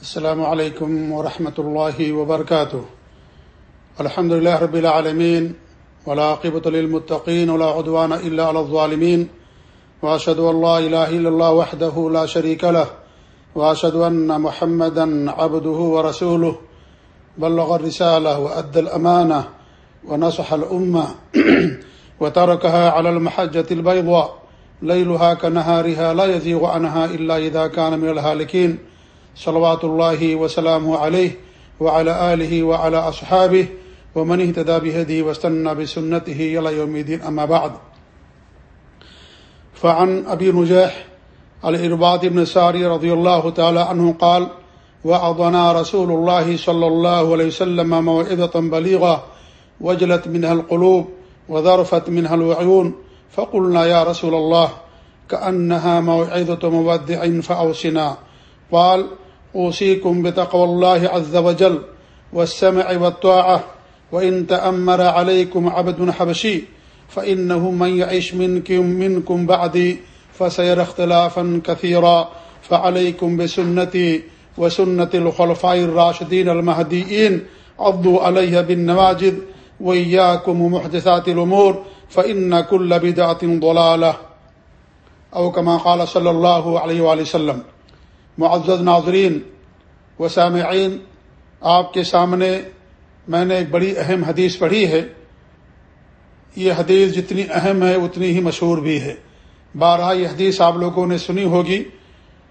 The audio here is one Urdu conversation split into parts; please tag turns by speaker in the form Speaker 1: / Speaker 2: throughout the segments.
Speaker 1: السلام علیکم ورحمۃ اللہ وبرکاتہ الحمد لله رب العالمين ولاقبۃ للمتقين، ولا عدوان الا على الظالمين. واشهد ان لا اله الا الله وحده لا شريك له. واشهد ان محمدا عبده ورسوله. بلغ الرساله وادى الامانه ونصح الامه وتركها على المحجه البيضاء. ليلها كنهارها لا يزيغ عنها الا اذا كان من الهالكين. صلوات الله وسلامه عليه وعلى آله وعلى أصحابه ومن اهتدى بهديه واستنى بسنته إلى يوم الدين أما بعد. فعن أبي نجاح الإرباد بن ساري رضي الله تعالى عنه قال وعضنا رسول الله صلى الله عليه وسلم موعظة بليغة وجلت منها القلوب وذرفت منها الوعيون فقلنا يا رسول الله كأنها موعظة مودع فأوسنا قال اوصيكم بتقوى الله عز وجل والسمع والطاعة وإن تأمر عليكم عبد حبشي فإنه من يعيش منكم, منكم بعدي فسير اختلافا كثيرا فعليكم بسنتي وسنة الخلفاء الراشدين المهديين عضوا عليها بالنواجد وإياكم محدثات الأمور فإن كل بدعة ضلالة. أو كما قال صلى الله عليه وآله وسلم. معزز ناظرین و سامعین، آپ کے سامنے میں نے ایک بڑی اہم حدیث پڑھی ہے۔ یہ حدیث جتنی اہم ہے، اتنی ہی مشہور بھی ہے۔ بارہ یہ حدیث آپ لوگوں نے سنی ہوگی۔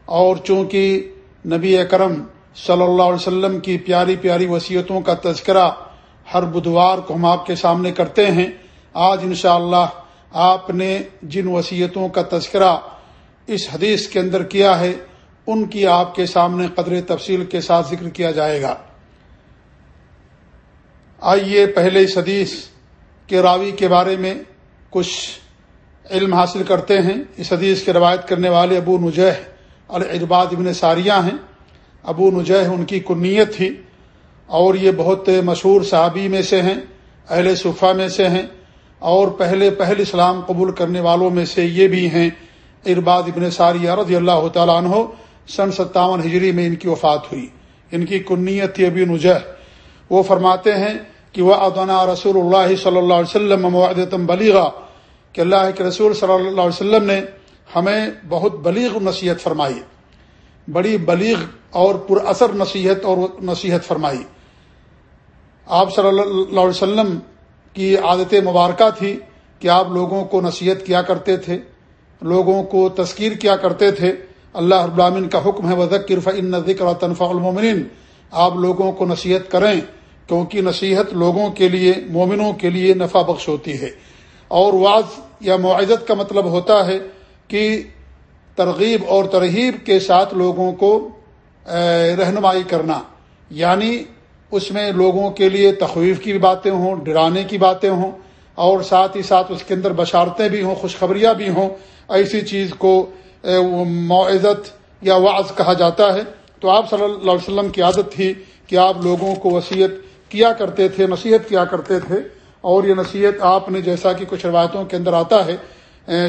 Speaker 1: اور چونکہ نبی اکرم صلی اللہ علیہ وسلم کی پیاری پیاری وصیتوں کا تذکرہ ہر بدوار کو ہم آپ کے سامنے کرتے ہیں، آج انشاءاللہ اللہ آپ نے جن وصیتوں کا تذکرہ اس حدیث کے اندر کیا ہے ان کی آپ کے سامنے قدر تفصیل کے ساتھ ذکر کیا جائے گا۔ آئیے پہلے اس حدیث کے راوی کے بارے میں کچھ علم حاصل کرتے ہیں۔ اس حدیث کی روایت کرنے والے ابو نجہ الرباد ابن ساریہ ہیں۔ ابو نجہ ان کی کنیت تھی اور یہ بہت مشہور صحابی میں سے ہیں، اہل صفحہ میں سے ہیں اور پہلے پہل اسلام قبول کرنے والوں میں سے یہ بھی ہیں۔ ارباد ابن ساریہ رضی اللہ تعالیٰ عنہ سن ستاون ہجری میں ان کی وفات ہوئی۔ ان کی کنیت تھی ابی نجہ۔ وہ فرماتے ہیں کہ وہ ادنا رسول اللہ صلی اللہ علیہ وسلم بلیغا، کہ اللہ کے رسول صلی اللہ علیہ وسلم نے ہمیں بہت بلیغ نصیحت فرمائی۔ بڑی بلیغ اور پر اثر نصیحت اور نصیحت فرمائی۔ آپ صلی اللہ علیہ وسلم کی عادت مبارکہ تھی کہ آپ لوگوں کو نصیحت کیا کرتے تھے، لوگوں کو تذکیر کیا کرتے تھے۔ اللہ ابرامین کا حکم ہے وزکر فن ذکر تنفع المومن آپ لوگوں کو نصیحت کریں، کیونکہ نصیحت لوگوں کے لیے، مومنوں کے لیے نفع بخش ہوتی ہے۔ اور واض یا معزت کا مطلب ہوتا ہے کہ ترغیب اور ترغیب کے ساتھ لوگوں کو رہنمائی کرنا۔ یعنی اس میں لوگوں کے لیے تخویف کی باتیں ہوں، ڈرانے کی باتیں ہوں، اور ساتھ ہی ساتھ اس کے اندر بشارتیں بھی ہوں، خوشخبریاں بھی ہوں۔ ایسی چیز کو معزت یا وعظ کہا جاتا ہے۔ تو آپ صلی اللہ علیہ وسلم کی عادت تھی کہ آپ لوگوں کو وصیت کیا کرتے تھے، نصیحت کیا کرتے تھے۔ اور یہ نصیحت آپ نے جیسا کہ کچھ روایتوں کے اندر آتا ہے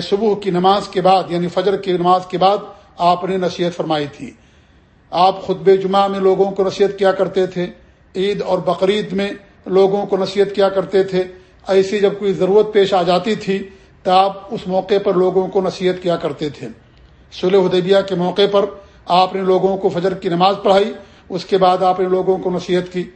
Speaker 1: صبح کی نماز کے بعد یعنی فجر کی نماز کے بعد آپ نے نصیحت فرمائی تھی۔ آپ خطب جمعہ میں لوگوں کو نصیحت کیا کرتے تھے۔ عید اور بقرعید میں لوگوں کو نصیحت کیا کرتے تھے۔ ایسی جب کوئی ضرورت پیش آ جاتی تھی تو آپ اس موقع پر لوگوں کو نصیحت کیا کرتے تھے۔ سلح حدیبیہ کے موقع پر آپ نے لوگوں کو فجر کی نماز پڑھائی، اس کے بعد آپ نے لوگوں کو نصیحت کی۔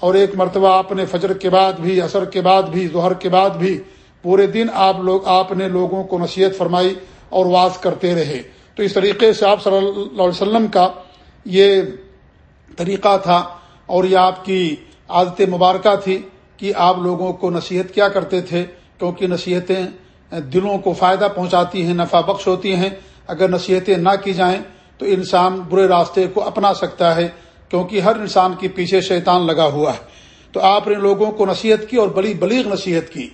Speaker 1: اور ایک مرتبہ آپ نے فجر کے بعد بھی، عصر کے بعد بھی، ظہر کے بعد بھی پورے دن آپ لوگ، آپ نے لوگوں کو نصیحت فرمائی اور واز کرتے رہے۔ تو اس طریقے سے آپ صلی اللہ علیہ وسلم کا یہ طریقہ تھا اور یہ آپ کی عادت مبارکہ تھی کہ آپ لوگوں کو نصیحت کیا کرتے تھے، کیونکہ نصیحتیں دلوں کو فائدہ پہنچاتی ہیں، نفع بخش ہوتی ہیں۔ اگر نصیحتیں نہ کی جائیں تو انسان برے راستے کو اپنا سکتا ہے، کیونکہ ہر انسان کے پیچھے شیطان لگا ہوا ہے۔ تو آپ نے لوگوں کو نصیحت کی اور بڑی بلیغ نصیحت کی۔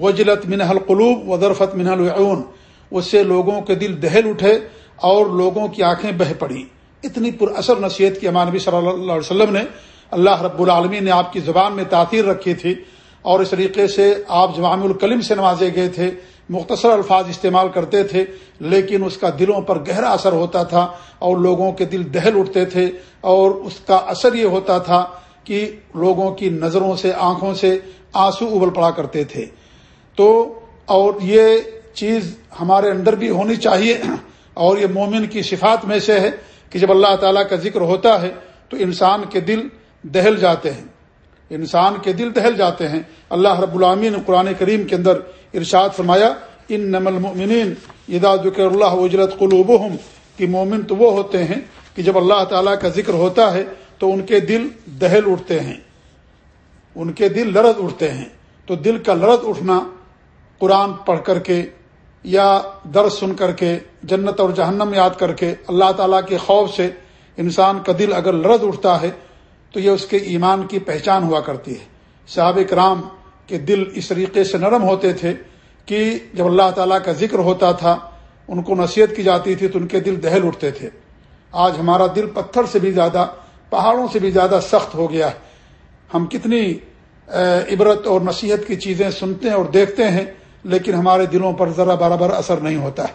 Speaker 1: وجلت منہ القلوب و ضرفت منہ العون اس سے لوگوں کے دل دہل اٹھے اور لوگوں کی آنکھیں بہ پڑی۔ اتنی پر اثر نصیحت کی امانبی صلی اللہ علیہ وسلم نے اللہ رب العالمین نے آپ کی زبان میں تاثیر رکھی تھی اور اس طریقے سے آپ جوام الکلم سے نوازے گئے تھے۔ مختصر الفاظ استعمال کرتے تھے، لیکن اس کا دلوں پر گہرا اثر ہوتا تھا اور لوگوں کے دل دہل اٹھتے تھے اور اس کا اثر یہ ہوتا تھا کہ لوگوں کی نظروں سے، آنکھوں سے آنسو ابل پڑا کرتے تھے۔ تو اور یہ چیز ہمارے اندر بھی ہونی چاہیے اور یہ مومن کی صفات میں سے ہے کہ جب اللہ تعالیٰ کا ذکر ہوتا ہے تو انسان کے دل دہل جاتے ہیں۔ انسان کے دل دہل جاتے ہیں۔ اللہ رب العامین قرآن کریم کے اندر ارشاد فرمایا ان نمل مومنین ادا ذکر اللہ اجرت قلوب کہ مومن تو وہ ہوتے ہیں کہ جب اللہ تعالیٰ کا ذکر ہوتا ہے تو ان کے دل دہل اٹھتے ہیں۔ ان کے دل لرد اٹھتے ہیں۔ تو دل کا لرد اٹھنا قرآن پڑھ کر کے یا درس سن کر کے جنت اور جہنم یاد کر کے اللہ تعالیٰ کے خوف سے انسان کا دل اگر لرد اٹھتا ہے تو یہ اس کے ایمان کی پہچان ہوا کرتی ہے۔ صحاب کرام کے دل اس طریقے سے نرم ہوتے تھے کہ جب اللہ تعالیٰ کا ذکر ہوتا تھا، ان کو نصیحت کی جاتی تھی تو ان کے دل دہل اٹھتے تھے۔ آج ہمارا دل پتھر سے بھی زیادہ، پہاڑوں سے بھی زیادہ سخت ہو گیا ہے۔ ہم کتنی عبرت اور نصیحت کی چیزیں سنتے ہیں اور دیکھتے ہیں، لیکن ہمارے دلوں پر ذرا برابر اثر نہیں ہوتا ہے۔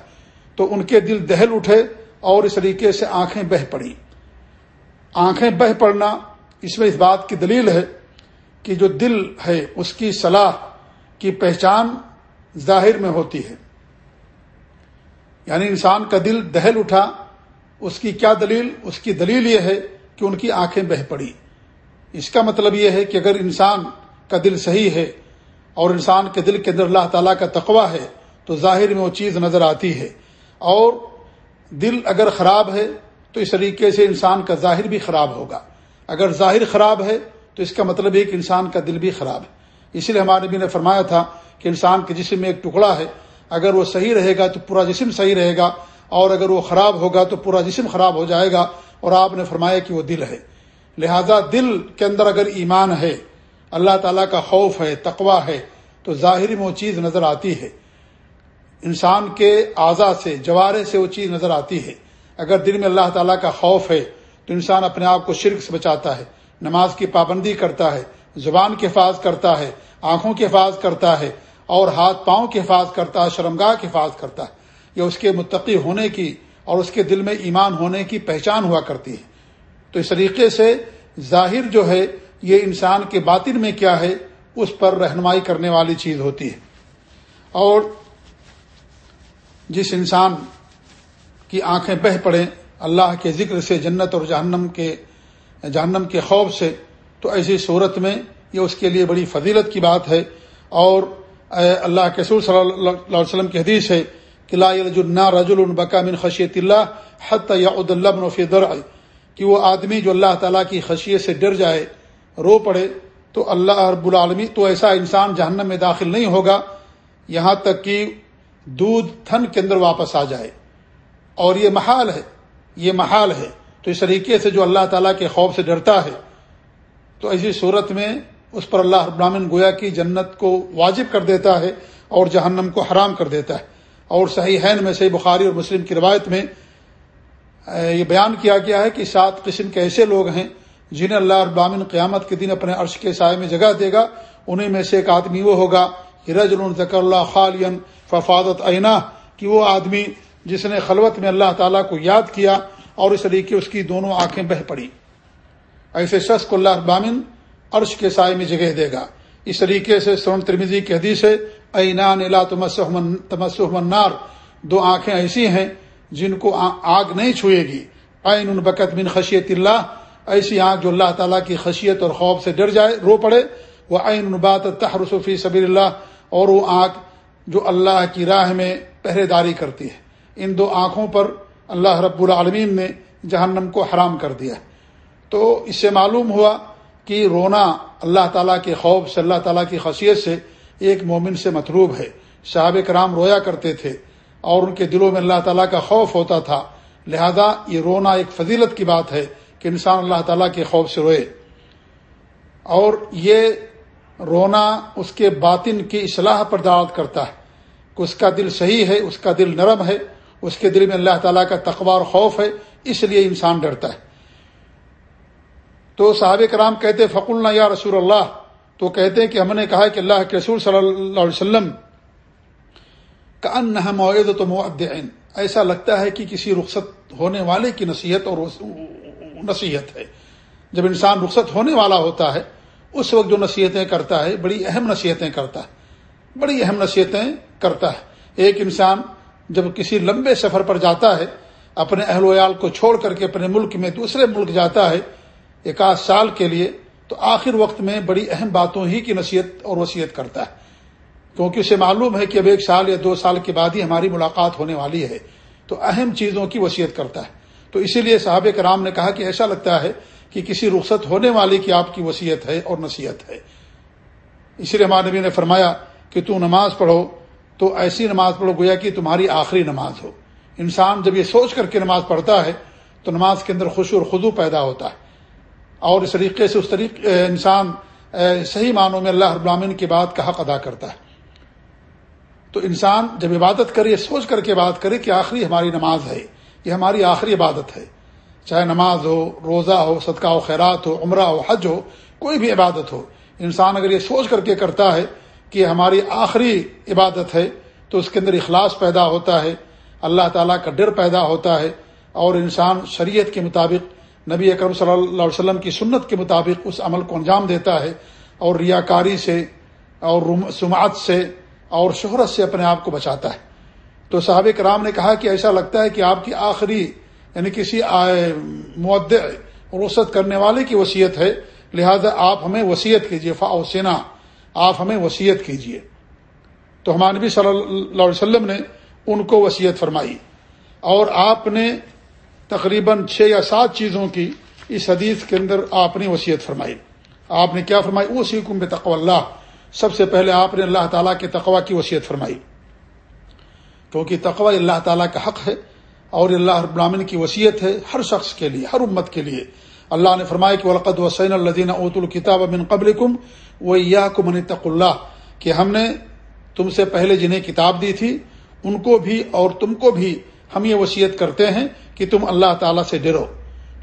Speaker 1: تو ان کے دل دہل اٹھے اور اس طریقے سے آنکھیں بہ پڑی آنکھیں بہ پڑنا اس میں اس بات کی دلیل ہے کہ جو دل ہے، اس کی صلاح کی پہچان ظاہر میں ہوتی ہے۔ یعنی انسان کا دل دہل اٹھا، اس کی کیا دلیل؟ اس کی دلیل یہ ہے کہ ان کی آنکھیں بہ پڑی۔ اس کا مطلب یہ ہے کہ اگر انسان کا دل صحیح ہے اور انسان کے دل کے اندر اللہ تعالیٰ کا تقوی ہے، تو ظاہر میں وہ چیز نظر آتی ہے۔ اور دل اگر خراب ہے، تو اس طریقے سے انسان کا ظاہر بھی خراب ہوگا۔ اگر ظاہر خراب ہے تو اس کا مطلب یہ کہ انسان کا دل بھی خراب ہے۔ اسی لیے ہمارے نبی نے فرمایا تھا کہ انسان کے جسم میں ایک ٹکڑا ہے۔ اگر وہ صحیح رہے گا تو پورا جسم صحیح رہے گا، اور اگر وہ خراب ہوگا تو پورا جسم خراب ہو جائے گا۔ اور آپ نے فرمایا کہ وہ دل ہے۔ لہذا دل کے اندر اگر ایمان ہے، اللہ تعالیٰ کا خوف ہے تقوا ہے، تو ظاہری میں وہ چیز نظر آتی ہے۔ انسان کے اعضا سے، جوارے سے وہ چیز نظر آتی ہے۔ اگر دل میں اللہ تعالیٰ کا خوف ہے تو انسان اپنے آپ کو شرک سے بچاتا ہے، نماز کی پابندی کرتا ہے، زبان کے حفاظ کرتا ہے، آنکھوں کے حفاظ کرتا ہے، اور ہاتھ پاؤں کے حفاظ کرتا ہے، شرمگاہ کے حفاظ کرتا ہے۔ یہ اس کے متقی ہونے کی اور اس کے دل میں ایمان ہونے کی پہچان ہوا کرتی ہے۔ تو اس طریقے سے ظاہر جو ہے، یہ انسان کے باطن میں کیا ہے، اس پر رہنمائی کرنے والی چیز ہوتی ہے۔ اور جس انسان کی آنکھیں بہ پڑیں اللہ کے ذکر سے، جنت اور جہنم کے جہنم کے خوف سے، تو ایسی صورت میں یہ اس کے لیے بڑی فضیلت کی بات ہے۔ اور اللہ کے سور صلی اللہ علیہ وسلم کی حدیث ہے کہ لا رج البقا من خشیت اللہ حت یاد اللہ فی در کہ وہ آدمی جو اللہ تعالیٰ کی خشیت سے ڈر جائے، رو پڑے، تو اللہ رب العالمی، تو ایسا انسان جہنم میں داخل نہیں ہوگا۔ یہاں تک کہ دودھ تھن کے اندر واپس آ جائے۔ اور یہ محال ہے۔ یہ محال ہے۔ تو اس طریقے سے جو اللہ تعالیٰ کے خوف سے ڈرتا ہے، تو ایسی صورت میں اس پر اللہ ابراہن گویا کی جنت کو واجب کر دیتا ہے اور جہنم کو حرام کر دیتا ہے۔ اور صحیح حین میں، صحیح بخاری اور مسلم کی روایت میں یہ بیان کیا گیا ہے کہ سات قسم کے ایسے لوگ ہیں جنہیں اللہ ابامن قیامت کے دن اپنے عرش کے سائے میں جگہ دے گا۔ انہیں میں سے ایک آدمی وہ ہوگا ہرج ذکر اللہ خالین ففادت عینا کہ وہ آدمی جس نے خلوت میں اللہ تعالیٰ کو یاد کیا اور اس طریقے اس کی دونوں آنکھیں بہ پڑی۔ ایسے شخص کو اللہ ابامن عرش کے سائے میں جگہ دے گا۔ اس طریقے سے سون ترمیزی کی حدیث ہے اینان الا تمسنار دو آنکھیں ایسی ہیں جن کو آگ نہیں چھوئے گی۔ عین بکت بن خشیت اللہ ایسی آنکھ جو اللہ تعالیٰ کی خشیت اور خوف سے ڈر جائے، رو پڑے۔ وہ عین بات تحرسفی صبیر اللہ اور وہ آنکھ جو اللہ کی راہ میں پہرے داری کرتی ہے۔ ان دو آنکھوں پر اللہ رب العالمین نے جہنم کو حرام کر دیا تو اس سے معلوم ہوا کہ رونا اللہ تعالیٰ کے خوف سے، اللہ تعالیٰ کی خصیت سے ایک مومن سے مطلوب ہے۔ صحاب کرام رویا کرتے تھے اور ان کے دلوں میں اللہ تعالیٰ کا خوف ہوتا تھا۔ لہذا یہ رونا ایک فضیلت کی بات ہے کہ انسان اللہ تعالیٰ کے خوف سے روئے۔ اور یہ رونا اس کے باطن کی اصلاح پر دعوت کرتا ہے۔ کہ اس کا دل صحیح ہے، اس کا دل نرم ہے اس کے دل میں اللہ تعالیٰ کا تقوار خوف ہے، اس لیے انسان ڈرتا ہے۔ تو صحابہ کرام کہتے فق اللہ یا رسول اللہ۔ تو کہتے ہیں کہ ہم نے کہا کہ اللہ کے رسول صلی اللہ علیہ وسلم کا ان معد تو معدین ایسا لگتا ہے کہ کسی رخصت ہونے والے کی نصیحت اور نصیحت ہے۔ جب انسان رخصت ہونے والا ہوتا ہے، اس وقت جو نصیحتیں کرتا ہے، بڑی اہم نصیحتیں کرتا ہے۔ بڑی اہم نصیحتیں کرتا ہے۔ ایک انسان جب کسی لمبے سفر پر جاتا ہے، اپنے اہل ویال کو چھوڑ کر کے اپنے ملک میں دوسرے ملک جاتا ہے ایک آدھ سال کے لیے، تو آخر وقت میں بڑی اہم باتوں ہی کی نصیحت اور وصیت کرتا ہے۔ کیونکہ اسے معلوم ہے کہ اب ایک سال یا دو سال کے بعد ہی ہماری ملاقات ہونے والی ہے، تو اہم چیزوں کی وصیت کرتا ہے۔ تو اسی لیے صحابہ کرام نے کہا کہ ایسا لگتا ہے کہ کسی رخصت ہونے والی کی آپ کی وصیت ہے اور نصیحت ہے۔ اسی لیے ہمارے نبی نے فرمایا کہ تو نماز پڑھو تو ایسی نماز پڑھو، گویا کہ تمہاری آخری نماز ہو۔ انسان جب یہ سوچ کر کے نماز پڑھتا ہے، تو نماز کے اندر خوشی اور خدو پیدا ہوتا ہے۔ اور اس طریقے سے اس طریقے انسان صحیح معنوں میں اللہ ابرامین کی بات کا حق ادا کرتا ہے۔ تو انسان جب عبادت کرے سوچ کر کے بات کرے کہ آخری ہماری نماز ہے، یہ ہماری آخری عبادت ہے۔ چاہے نماز ہو، روزہ ہو، صدقہ و خیرات ہو، عمرہ ہو، حج ہو، کوئی بھی عبادت ہو، انسان اگر یہ سوچ کر کے کرتا ہے کہ ہماری آخری عبادت ہے تو اس کے اندر اخلاص پیدا ہوتا ہے، اللہ تعالیٰ کا ڈر پیدا ہوتا ہے اور انسان شریعت کے مطابق، نبی اکرم صلی اللہ علیہ وسلم کی سنت کے مطابق اس عمل کو انجام دیتا ہے اور ریاکاری سے اور سماعت سے اور شہرت سے اپنے آپ کو بچاتا ہے۔ تو صحابہ کرام نے کہا کہ ایسا لگتا ہے کہ آپ کی آخری یعنی کسی معد رخصت کرنے والے کی وصیت ہے، لہذا آپ ہمیں وصیت کیجیے فا سینا۔ آپ ہمیں وصیت کیجیے تو ہمارے نبی صلی اللہ علیہ وسلم نے ان کو وصیت فرمائی۔ اور آپ نے تقریباً چھ یا سات چیزوں کی اس حدیث کے اندر آپ نے وصیت فرمائی۔ آپ نے کیا فرمائی وہ سیکم بے اللہ۔ سب سے پہلے آپ نے اللہ تعالیٰ کے تقوا کی وصیت فرمائی۔ کیونکہ تقوا اللہ تعالیٰ کا حق ہے اور اللہ ابراہین کی وصیت ہے ہر شخص کے لیے، ہر امت کے لیے۔ اللہ نے فرمایا کہ ولقد وسین الدین اوت الکتاب بن قبل کم وہ یا کمن تق اللہ کہ ہم نے تم سے پہلے جنہیں کتاب دی تھی، ان کو بھی اور تم کو بھی ہم یہ وصیت کرتے ہیں کہ تم اللہ تعالیٰ سے ڈرو۔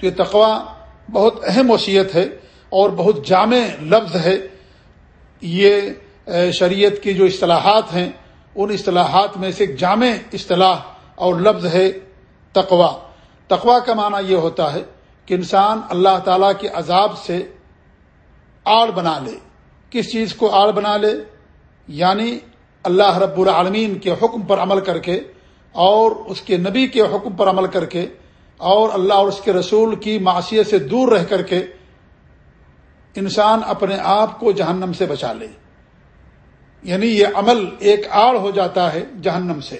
Speaker 1: تو یہ تقوا بہت اہم وصیت ہے اور بہت جامع لفظ ہے۔ یہ شریعت کی جو اصطلاحات ہیں، ان اصطلاحات میں سے ایک جامع اصطلاح اور لفظ ہے تقوا تقوا کا معنی یہ ہوتا ہے کہ انسان اللہ تعالی کے عذاب سے آڑ بنا لے۔ کس چیز کو آڑ بنا لے یعنی اللہ رب العالمین کے حکم پر عمل کر کے اور اس کے نبی کے حکم پر عمل کر کے اور اللہ اور اس کے رسول کی معاشیت سے دور رہ کر کے انسان اپنے آپ کو جہنم سے بچا لے۔ یعنی یہ عمل ایک آڑ ہو جاتا ہے جہنم سے۔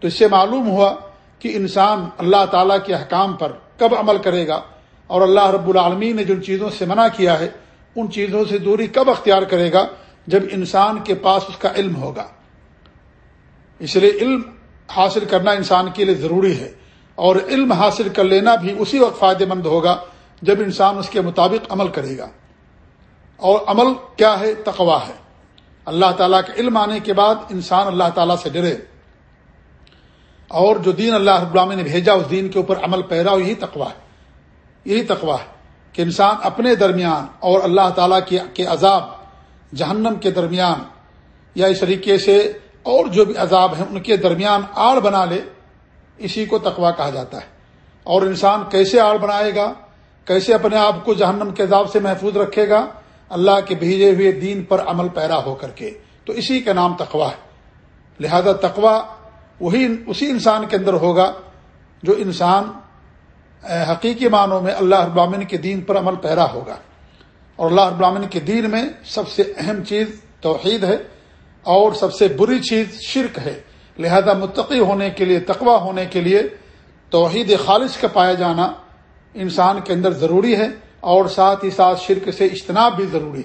Speaker 1: تو اس سے معلوم ہوا کہ انسان اللہ تعالیٰ کے احکام پر کب عمل کرے گا اور اللہ رب العالمین نے جن چیزوں سے منع کیا ہے ان چیزوں سے دوری کب اختیار کرے گا؟ جب انسان کے پاس اس کا علم ہوگا۔ اس لیے علم حاصل کرنا انسان کے لیے ضروری ہے اور علم حاصل کر لینا بھی اسی وقت فائدہ مند ہوگا جب انسان اس کے مطابق عمل کرے گا۔ اور عمل کیا ہے؟ تقوا ہے۔ اللہ تعالیٰ کا علم آنے کے بعد انسان اللہ تعالیٰ سے ڈرے۔ اور جو دین اللہ ابلام نے بھیجا، اس دین کے اوپر عمل پیرا، یہی تقوا ہے۔ یہی تقوا ہے۔ کہ انسان اپنے درمیان اور اللہ تعالیٰ کے عذاب جہنم کے درمیان یا اس طریقے سے اور جو بھی عذاب ہیں ان کے درمیان آڑ بنا لے، اسی کو تقوا کہا جاتا ہے۔ اور انسان کیسے آڑ بنائے گا؟ کیسے اپنے آپ کو جہنم کے عذاب سے محفوظ رکھے گا؟ اللہ کے بھیجے ہوئے دین پر عمل پیرا ہو کر کے۔ تو اسی کا نام تقوا ہے۔ لہذا تقوا وہی اسی انسان کے اندر ہوگا جو انسان حقیقی معنوں میں اللہ ابامن کے دین پر عمل پیرا ہوگا۔ اور اللہ ابامن کے دین میں سب سے اہم چیز توحید ہے اور سب سے بری چیز شرک ہے۔ لہذا متقی ہونے کے لیے تقوا ہونے کے لیے توحید خالص کا پایا جانا انسان کے اندر ضروری ہے اور ساتھ ہی ساتھ شرک سے اجتناب بھی ضروری۔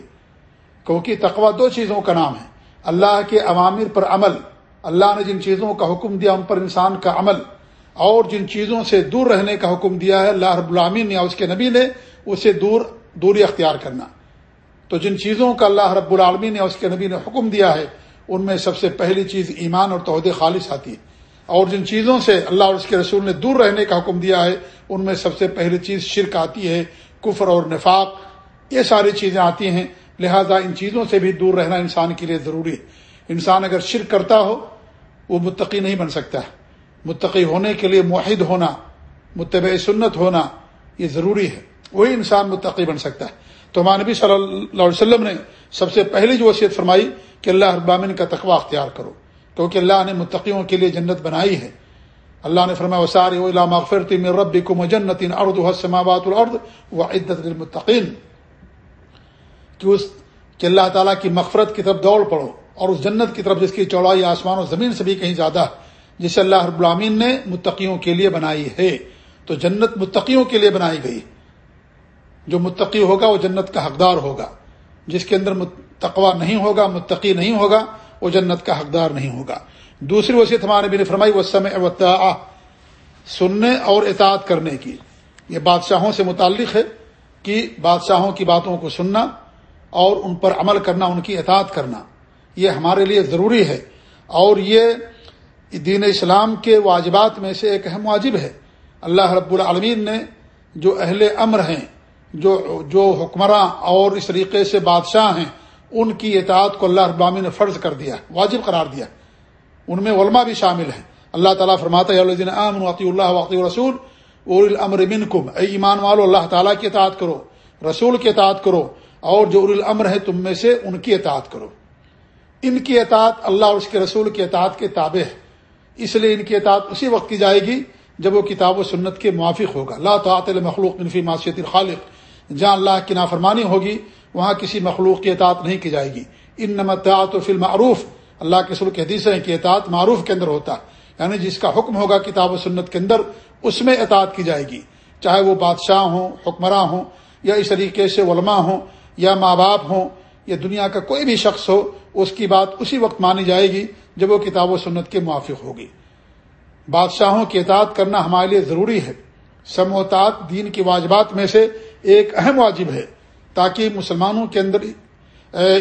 Speaker 1: کیونکہ تقوا دو چیزوں کا نام ہے۔ اللہ کے عوامر پر عمل، اللہ نے جن چیزوں کا حکم دیا ان پر انسان کا عمل اور جن چیزوں سے دور رہنے کا حکم دیا ہے، اللہ رب العامین نے اس کے نبی نے، اسے دور، دوری اختیار کرنا۔ تو جن چیزوں کا اللہ رب العالمین نے اس کے نبی نے حکم دیا ہے، ان میں سب سے پہلی چیز ایمان اور تہد خالص آتی ہے۔ اور جن چیزوں سے اللہ اور اس کے رسول نے دور رہنے کا حکم دیا ہے، ان میں سب سے پہلی چیز شرک آتی ہے، کفر اور نفاق۔ یہ ساری چیزیں آتی ہیں، لہذا ان چیزوں سے بھی دور رہنا انسان کے لیے ضروری ہے۔ انسان اگر شرک کرتا ہو، وہ متقی نہیں بن سکتا۔ ہے متقی ہونے کے لیے معاہد ہونا، متبع سنت ہونا، یہ ضروری ہے۔ وہی انسان متقی بن سکتا ہے۔ تو ہمارے نبی صلی اللہ علیہ وسلم نے سب سے پہلی جو وصیت فرمائی کہ اللہ ابامن کا تقوی اختیار کرو، کیونکہ اللہ نے متقیوں کے لیے جنت بنائی ہے۔ اللہ نے فرمایا وسار مغفرتی میں رب کو مجنت ارد حسمات الرد و عدت المطقین کہ اس کہ اللہ تعالیٰ کی مغفرت کی طرف دوڑ پڑو اور اس جنت کی طرف جس کی چوڑائی آسمان و زمین سے بھی کہیں زیادہ جسے اللہ رب العامین نے متقیوں کے لیے بنائی ہے۔ تو جنت متقیوں کے لیے بنائی گئی۔ جو متقی ہوگا وہ جنت کا حقدار ہوگا۔ جس کے اندر تقوا نہیں ہوگا، متقی نہیں ہوگا، وہ جنت کا حقدار نہیں ہوگا۔ دوسری وصیت ہمارے بھی نے فرمائی وہ سمے سننے اور اطاعت کرنے کی۔ یہ بادشاہوں سے متعلق ہے کہ بادشاہوں کی باتوں کو سننا اور ان پر عمل کرنا، ان کی اطاعت کرنا، یہ ہمارے لیے ضروری ہے۔ اور یہ دین اسلام کے واجبات میں سے ایک اہم واجب ہے۔ اللہ رب العالمین نے جو اہل امر ہیں، جو جو حکمراں اور اس طریقے سے بادشاہ ہیں، ان کی اطاعت کو اللہ رب العالمین نے فرض کر دیا، واجب قرار دیا۔ ان میں علماء بھی شامل ہیں۔ اللہ تعالیٰ فرماتا ہے عطی اللہ وقی رسول اور الامر منکم۔ اے ایمان والو، اللہ تعالیٰ کی اطاعت کرو، رسول کی اطاعت کرو، اور جو الامر ہے، تم میں سے ان کی اطاعت کرو۔ ان کی اطاعت اللہ اور اس کے رسول کی اطاعت کے تابع ہے۔ اس لیے ان کی اطاعت اسی وقت کی جائے گی جب وہ کتاب و سنت کے موافق ہوگا. اللہ تعاطل مخلوق منفی معاشیت الخالق. جہاں اللہ کی نافرمانی ہوگی، وہاں کسی مخلوق کی اطاعت نہیں کی جائے گی. ان نمتعت و فلم معروف اللہ کے سر کے حدیث ہے کہ اطاعت معروف کے اندر ہوتا ہے. یعنی جس کا حکم ہوگا کتاب و سنت کے اندر، اس میں اطاعت کی جائے گی. چاہے وہ بادشاہ ہوں، حکمراں ہوں، یا اس طریقے سے علماء ہوں، یا ماں باپ ہوں یا دنیا کا کوئی بھی شخص ہو، اس کی بات اسی وقت مانی جائے گی جب وہ کتاب و سنت کے موافق ہوگی۔ بادشاہوں کی اطاعت کرنا ہمارے لیے ضروری ہے۔ سموتات دین کی واجبات میں سے ایک اہم واجب ہے، تاکہ مسلمانوں کے اندر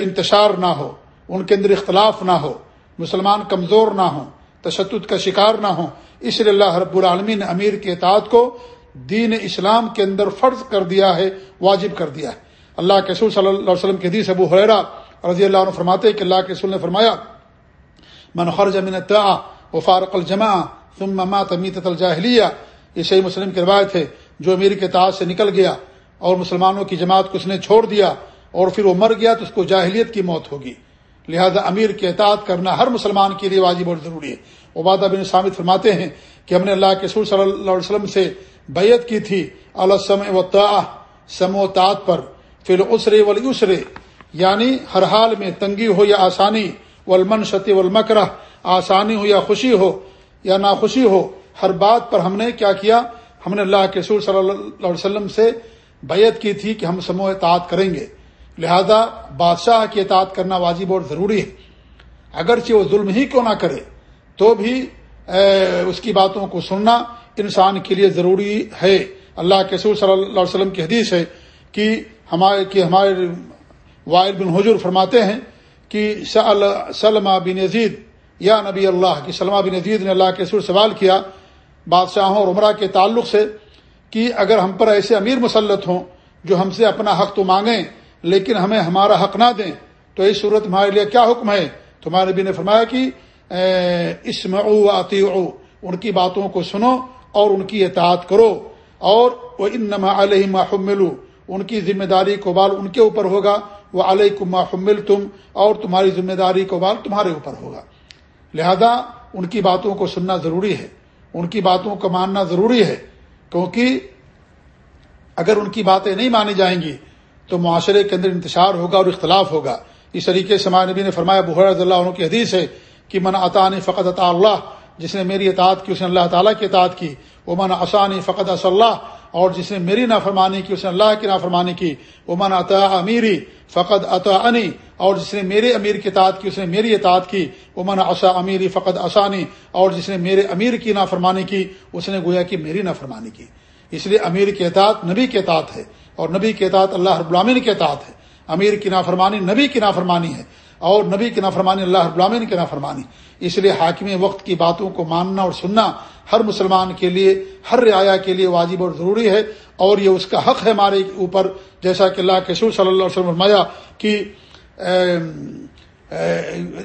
Speaker 1: انتشار نہ ہو، ان کے اندر اختلاف نہ ہو، مسلمان کمزور نہ ہوں، تشدد کا شکار نہ ہوں۔ اس لیے اللہ رب العالمین نے امیر کے اطاعت کو دین اسلام کے اندر فرض کر دیا ہے، واجب کر دیا ہے۔ اللہ کے رسول صلی اللہ علیہ وسلم کے حدیث ابو حریرا رضی اللہ عنہ فرماتے کہ اللہ کے رسول نے فرمایا، من خرج من الطاعه وفارق الجماعه ثم مات میتۃ الجاهلیہ یہ صحیح مسلم کی روایت ہے، جو امیر کے اطاعت سے نکل گیا اور مسلمانوں کی جماعت کو اس نے چھوڑ دیا اور پھر وہ مر گیا تو اس کو جاہلیت کی موت ہوگی۔ لہذا امیر کے اطاعت کرنا ہر مسلمان کے لیے واجب اور ضروری ہے۔ عبادہ بن سامد فرماتے ہیں کہ ہم نے اللہ کے رسول صلی اللہ علیہ وسلم سے بیعت کی تھی السم و سم و تعت پر۔ فل اسرے ولی اسرے یعنی ہر حال میں تنگی ہو یا آسانی ولمن شتی والمکرہ، آسانی ہو یا خوشی ہو یا ناخوشی ہو، ہر بات پر ہم نے کیا کیا؟ ہم نے اللہ کے سور صلی اللہ علیہ وسلم سے بیعت کی تھی کہ ہم سمو اطاعت کریں گے۔ لہذا بادشاہ کی اطاعت کرنا واجب اور ضروری ہے۔ اگرچہ وہ ظلم ہی کیوں نہ کرے، تو بھی اس کی باتوں کو سننا انسان کے لیے ضروری ہے۔ اللہ کے سور صلی اللہ علیہ وسلم کی حدیث ہے کہ ہمارے کہ ہمارے وائل بن حجر فرماتے ہیں کہ سلمہ بن یزید، یا نبی اللہ کی سلمہ بن یزید نے اللہ کے سر سوال کیا بادشاہوں اور عمرہ کے تعلق سے کہ اگر ہم پر ایسے امیر مسلط ہوں جو ہم سے اپنا حق تو مانگیں، لیکن ہمیں ہمارا حق نہ دیں، تو اس صورت ہمارے لیے کیا حکم ہے؟ تمہارے نبی نے فرمایا کہ اسم آتی ان کی باتوں کو سنو اور ان کی اطاعت کرو اور وہ ان علیہ محملو ان کی ذمہ داری کو بال ان کے اوپر ہوگا۔ وہ علیہ کما حمل تم اور تمہاری ذمہ داری کو بال تمہارے اوپر ہوگا۔ لہذا ان کی باتوں کو سننا ضروری ہے۔ ان کی باتوں کو ماننا ضروری ہے۔ کیونکہ اگر ان کی باتیں نہیں مانی جائیں گی، تو معاشرے کے اندر انتشار ہوگا اور اختلاف ہوگا۔ اس طریقے سے ماں نبی نے فرمایا بحر رضی اللہ عنہ کی حدیث ہے کہ من عطا فقط عطا اللہ، جس نے میری اطاعت کی، اس نے اللہ تعالیٰ کی اطاعت کی۔ وہ من آسانی فقط اص اللہ اور جس نے میری نافرمانی کی، اس نے اللہ کی نافرمانی کی۔ وہ من عطا امیری فقط عطا انی اور جس نے میرے امیر کی اطاعت کی، اس نے میری اطاعت کی۔ وہ من اصا امیری فقط آسانی اور جس نے میرے امیر کی نافرمانی کی، اس نے گویا کہ میری نافرمانی کی۔ اس لیے امیر کے اطاعت نبی کے اطاعت ہے۔ اور نبی کے اطاعت اللہ رب العالمین کے اطاعت ہے۔ امیر کی نافرمانی نبی کی نافرمانی ہے۔ اور نبی کی نافرمانی اللہ رب العالمین کی نافرمانی۔ اس لیے حاکم وقت کی باتوں کو ماننا اور سننا ہر مسلمان کے لیے، ہر رعایا کے لیے واجب اور ضروری ہے اور یہ اس کا حق ہے ہمارے اوپر۔ جیسا کہ اللہ کے سور صلی اللہ علیہ وسلم فرمایا کہ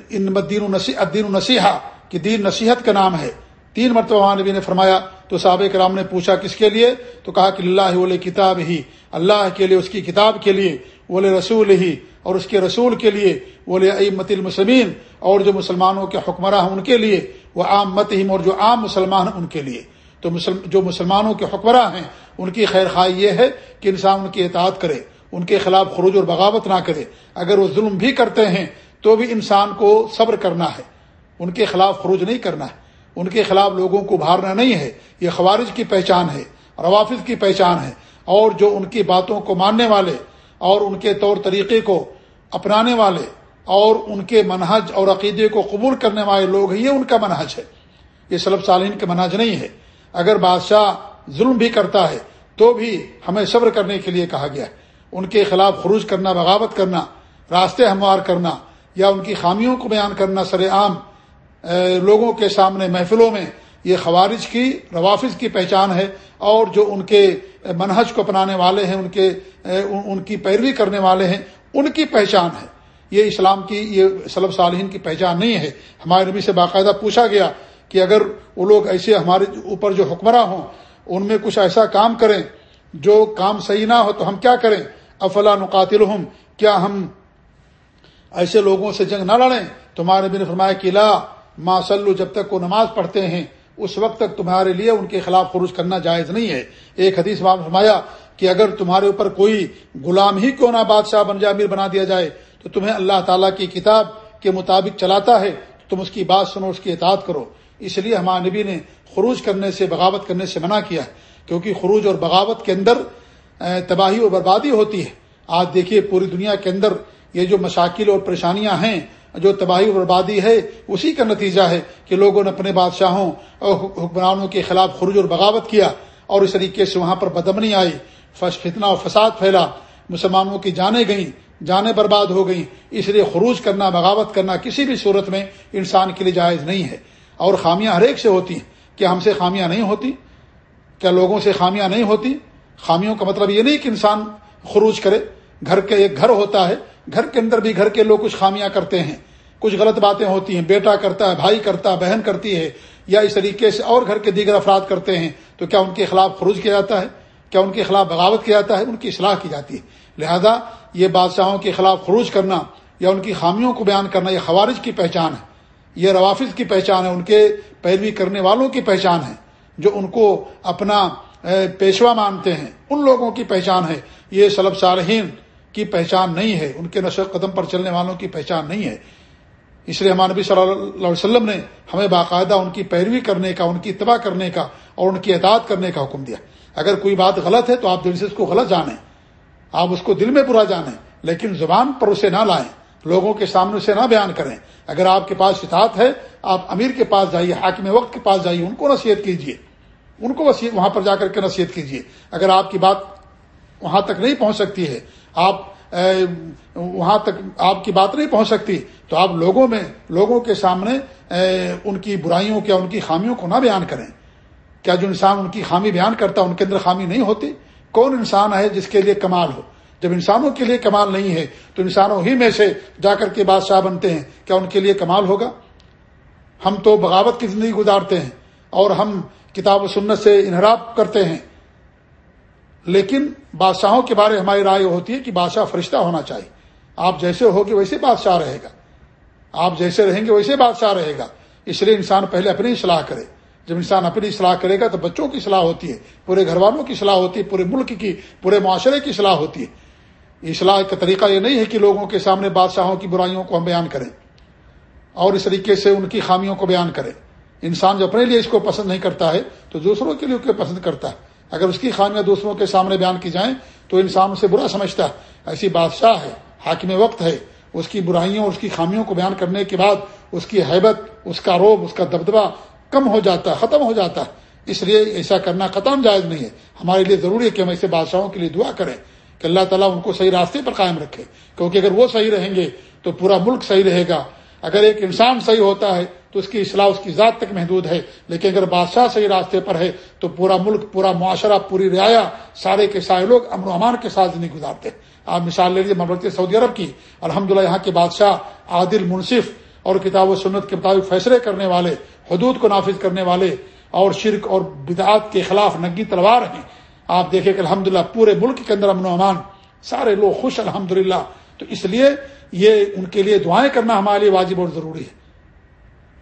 Speaker 1: ان الدین الدین النسیحا کہ دین نصیحت کا نام ہے۔ تین مرتبہ نبی نے فرمایا، تو صحابہ کرام نے پوچھا کس کے لیے؟ تو کہا کہ اللہ ول کتاب ہی، اللہ کے لیے، اس کی کتاب کے لیے ول رسول ہی، اور اس کے رسول کے لیے ول امت المسلمین، اور جو مسلمانوں کے حکمراں ہیں ان کے لیے۔ وہ عام مت اور جو عام مسلمان ہیں ان کے لیے۔ تو مسلم جو مسلمانوں کے حکمراں ہیں، ان کی خیر خواہ یہ ہے کہ انسان ان کی اطاعت کرے، ان کے خلاف خروج اور بغاوت نہ کرے۔ اگر وہ ظلم بھی کرتے ہیں، تو بھی انسان کو صبر کرنا ہے۔ ان کے خلاف خروج نہیں کرنا ہے۔ ان کے خلاف لوگوں کو ابھارنا نہیں ہے۔ یہ خوارج کی پہچان ہے، روافظ کی پہچان ہے۔ اور جو ان کی باتوں کو ماننے والے اور ان کے طور طریقے کو اپنانے والے اور ان کے منہج اور عقیدے کو قبول کرنے والے لوگ ہیں یہ ان کا منہج ہے۔ یہ سلب سالین کا منہج نہیں ہے۔ اگر بادشاہ ظلم بھی کرتا ہے تو بھی ہمیں صبر کرنے کے لیے کہا گیا ہے۔ ان کے خلاف خروج کرنا، بغاوت کرنا، راستے ہموار کرنا یا ان کی خامیوں کو بیان کرنا سر عام لوگوں کے سامنے محفلوں میں یہ خوارج کی، روافظ کی پہچان ہے اور جو ان کے منہج کو اپنانے والے ہیں، ان کے ان کی پیروی کرنے والے ہیں، ان کی پہچان ہے۔ یہ اسلام کی، یہ سلب صالحین کی پہچان نہیں ہے۔ ہمارے نبی سے باقاعدہ پوچھا گیا کہ اگر وہ لوگ ایسے ہمارے اوپر جو حکمراں ہوں، ان میں کچھ ایسا کام کریں جو کام صحیح نہ ہو تو ہم کیا کریں؟ افلا نقاتل کیا ہم ایسے لوگوں سے جنگ نہ لڑیں؟ تمہارے نبی نے فرمایا کہ لا ما سلو جب تک وہ نماز پڑھتے ہیں، اس وقت تک تمہارے لیے ان کے خلاف خروج کرنا جائز نہیں ہے۔ ایک حدیث میں فرمایا کہ اگر تمہارے اوپر کوئی غلام ہی کیوں نہ بادشاہ بن جائے، امیر بنا دیا جائے تو تمہیں اللہ تعالیٰ کی کتاب کے مطابق چلاتا ہے، تو تم اس کی بات سنو، اس کی اطاعت کرو۔ اس لیے ہمارے نبی نے خروج کرنے سے، بغاوت کرنے سے منع کیا ہے، کیونکہ خروج اور بغاوت کے اندر تباہی و بربادی ہوتی ہے۔ آج دیکھیے، پوری دنیا کے اندر یہ جو مشاکل اور پریشانیاں ہیں، جو تباہی و بربادی ہے، اسی کا نتیجہ ہے کہ لوگوں نے اپنے بادشاہوں اور حکمرانوں کے خلاف خروج اور بغاوت کیا۔ اور اس طریقے سے وہاں پر بدمنی آئی فتنہ و فساد پھیلا، مسلمانوں کی جانیں گئیں۔ جانیں برباد ہو گئیں۔ اس لیے خروج کرنا، بغاوت کرنا کسی بھی صورت میں انسان کے لیے جائز نہیں ہے۔ اور خامیاں ہر ایک سے ہوتی ہیں کیا ہم سے خامیاں نہیں ہوتی، کیا لوگوں سے خامیاں نہیں ہوتی؟ خامیوں کا مطلب یہ نہیں کہ انسان خروج کرے۔ گھر کے ایک گھر ہوتا ہے، گھر کے اندر بھی گھر کے لوگ کچھ خامیاں کرتے ہیں۔ کچھ غلط باتیں ہوتی ہیں، بیٹا کرتا ہے، بھائی کرتا ہے، بہن کرتی ہے، یا اس طریقے سے اور گھر کے دیگر افراد کرتے ہیں، تو کیا ان کے خلاف خروج کیا جاتا ہے؟ کیا ان کے خلاف بغاوت کیا جاتا ہے؟ ان کی اصلاح کی جاتی ہے۔ لہذا یہ بادشاہوں کے خلاف خروج کرنا یا ان کی خامیوں کو بیان کرنا، یہ خوارج کی پہچان ہے۔ یہ روافظ کی پہچان ہے، ان کے پیروی کرنے والوں کی پہچان ہے، جو ان کو اپنا پیشوا مانتے ہیں۔ ان لوگوں کی پہچان ہے۔ یہ سلب صالحین کی پہچان نہیں ہے، ان کے نشر قدم پر چلنے والوں کی پہچان نہیں ہے۔ اس لیے ہمارے نبی صلی اللہ علیہ وسلم نے ہمیں باقاعدہ ان کی پیروی کرنے کا، ان کی اتباع کرنے کا اور ان کی اطاعت کرنے کا حکم دیا۔ اگر کوئی بات غلط ہے تو آپ دل سے اس کو غلط جانیں۔ آپ اس کو دل میں برا جانیں، لیکن زبان پر اسے نہ لائیں، لوگوں کے سامنے اسے نہ بیان کریں۔ اگر آپ کے پاس اطاعت ہے، آپ امیر کے پاس جائیے، حاکم وقت کے پاس جائیے، ان کو نصیحت کیجیے ان کو وہاں پر جا کر کے نصیحت کیجیے اگر آپ کی بات وہاں تک نہیں پہنچ سکتی ہے، آپ وہاں تک آپ کی بات نہیں پہنچ سکتی، تو آپ لوگوں میں، لوگوں کے سامنے ان کی برائیوں کیا، ان کی خامیوں کو نہ بیان کریں۔ کیا جو انسان ان کی خامی بیان کرتا، ان کے اندر خامی نہیں ہوتی؟ کون انسان ہے جس کے لیے کمال ہو؟ جب انسانوں کے لیے کمال نہیں ہے تو انسانوں ہی میں سے جا کر کے بادشاہ بنتے ہیں، کیا ان کے لیے کمال ہوگا؟ ہم تو بغاوت کی زندگی گزارتے ہیں اور ہم کتاب و سنت سے انحراف کرتے ہیں۔ لیکن بادشاہوں کے بارے ہماری رائے ہوتی ہے کہ بادشاہ فرشتہ ہونا چاہیے۔ آپ جیسے ہوگے ویسے بادشاہ رہے گا۔ آپ جیسے رہیں گے ویسے بادشاہ رہے گا۔ اس لیے انسان پہلے اپنی اصلاح کرے۔ جب انسان اپنی اصلاح کرے گا تو بچوں کی صلاح ہوتی ہے، پورے گھر والوں کی صلاح ہوتی ہے، پورے ملک کی، پورے معاشرے کی صلاح ہوتی ہے۔ اصلاح کا طریقہ یہ نہیں ہے کہ لوگوں کے سامنے بادشاہوں کی برائیوں کو ہم بیان کریں اور اس طریقے سے ان کی خامیوں کو بیان کریں۔ انسان جو اپنے لیے اس کو پسند نہیں کرتا ہے، تو دوسروں کے لیے پسند کرتا ہے۔ اگر اس کی خامیاں دوسروں کے سامنے بیان کی جائیں، تو انسان اسے برا سمجھتا ہے۔ ایسی بادشاہ ہے، حاکم وقت ہے۔ اس کی برائیوں اور اس کی خامیوں کو بیان کرنے کے بعد اس کی حیبت، اس کا روب، اس کا دبدبہ کم ہو جاتا ہے، ختم ہو جاتا ہے۔ اس لیے ایسا کرنا قطام جائز نہیں ہے۔ ہمارے لیے ضروری ہے کہ ہم ایسے بادشاہوں کے لیے دعا کریں کہ اللہ تعالیٰ ان کو صحیح راستے پر قائم رکھے۔ کیونکہ اگر وہ صحیح رہیں گے تو پورا ملک صحیح رہے گا۔ اگر ایک انسان صحیح ہوتا ہے تو اس کی اصلاح اس کی ذات تک محدود ہے۔ لیکن اگر بادشاہ صحیح راستے پر ہے تو پورا ملک، پورا معاشرہ، پوری رعایا سارے کے سارے لوگ امن و امان کے ساتھ زندگی گزارتے آپ مثال لے لیجیے مملکت سعودی عرب کی۔ الحمد یہاں کے بادشاہ عادل منصف اور کتاب و سنت کے مطابق فیصلے کرنے والے حدود کو نافذ کرنے والے اور شرک اور بدعات کے خلاف نگی تلوار ہیں۔ آپ دیکھیں کہ الحمد پورے ملک کے اندر امن و امان، سارے لوگ خوش الحمد تو اس لیے یہ ان کے لیے دعائیں کرنا ہمارے لیے واجب اور ضروری ہے۔